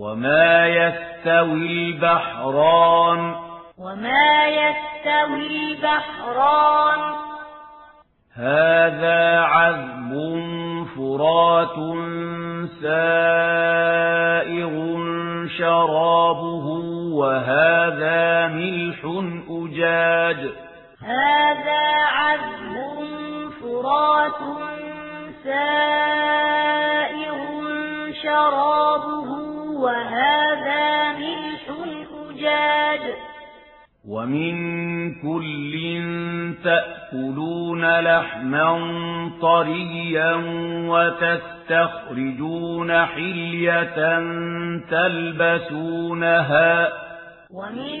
وما يستوي البحران. وما يستوي البحران. هذا عذب فرات سائغ شرابه وهذا ملح أجاج. هذا عذب فرات سائغ شرابه وهذا ملح أجاج ومن كل تأكلون لحما طريا وتستخرجون حلية تلبسونها. ومن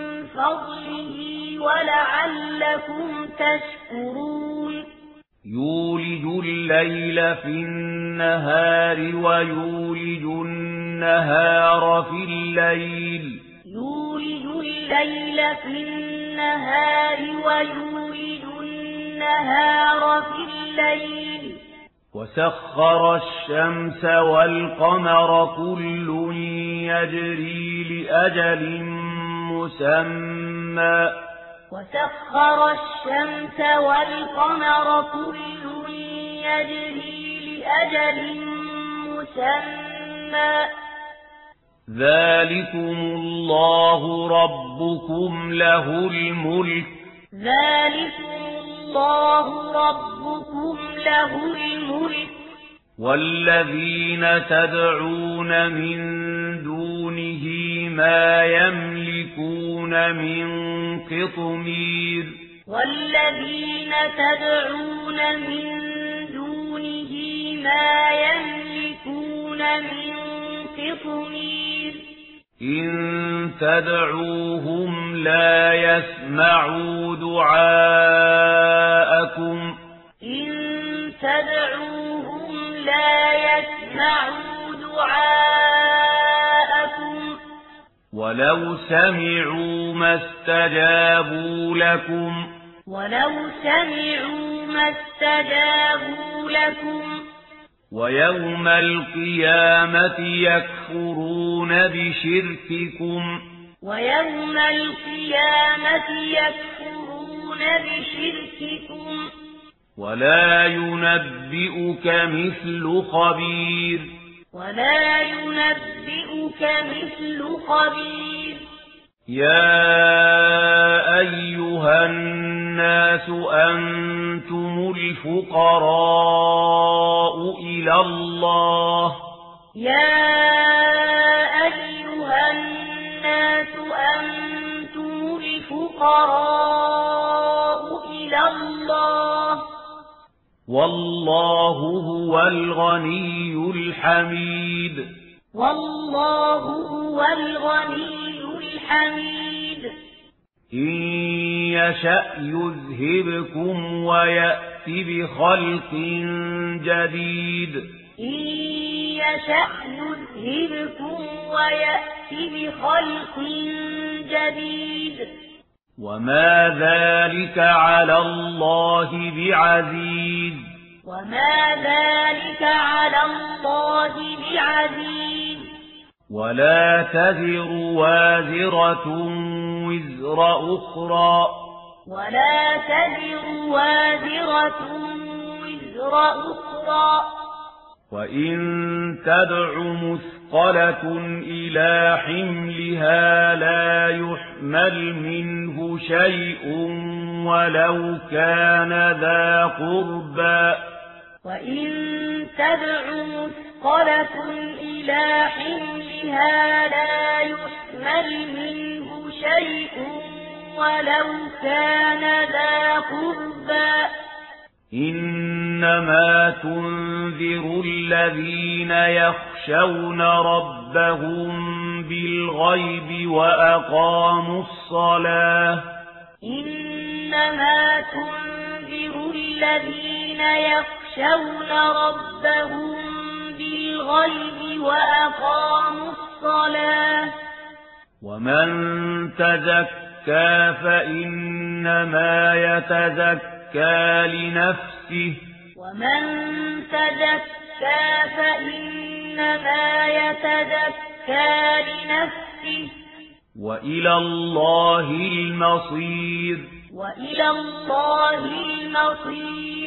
فضله ولعلكم تشكرون. يولج الليل في النهار ويولج النهار في الليل. يولج الليل في النهار ويولج النهار في الليل. وسخر الشمس والقمر كل يجري لأجل مسمى. وسخر الشمس والقمر كل يجري لأجل مسمى. ذلكم الله ربكم له الملك. ذلكم الله ربكم له الملك. والذين تدعون من دونه ما يملك يكون من قطمير والذين تدعون من دونه ما يملكون من قطمير إن تدعوهم لا يسمعوا دعاءكم إن تدعوهم لا يسمعوا دعاءكم ولو سمعوا ما استجابوا لكم ولو سمعوا ما استجابوا لكم ويوم القيامة يكفرون بشرككم ويوم القيامة يكفرون بشرككم ولا ينبئك مثل خبير وما ينبئك مثل خبير يا أيها الناس أنتم الفقراء إلى الله يا أيها الناس أنتم الفقراء إلى الله والله هو الغني الحميد. والله هو الغني الحميد. إن يشأ يذهبكم ويأتي بخلق جديد. إن يشأ يذهبكم ويأتي بخلق جديد. وما ذلك على الله بعزيز وما ذلك على الله بعزيز ولا تذر وازرة وزر أخرى ولا تذر وازرة وزر أخرى وَإِن تَدْعُ مُثْقَلَةٌ إِلَى حِمْلِهَا لَا يُحْمَلْ مِنْهُ شَيْءٌ وَلَوْ كَانَ ذَا قُرْبَى وَإِن تَدْعُ مُثْقَلَةٌ إِلَى حِمْلِهَا لَا يُحْمَلْ مِنْهُ شَيْءٌ وَلَوْ كَانَ ذَا قُرْبَى إنما تنذر الذين يخشون ربهم بالغيب وأقاموا الصلاة إنما تنذر الذين يخشون ربهم بالغيب وأقاموا الصلاة ومن تزكى فإنما يتزكى تزكى لنفسه. ومن تزكى فإنما يتزكى لنفسه. وإلى الله المصير. وإلى الله المصير.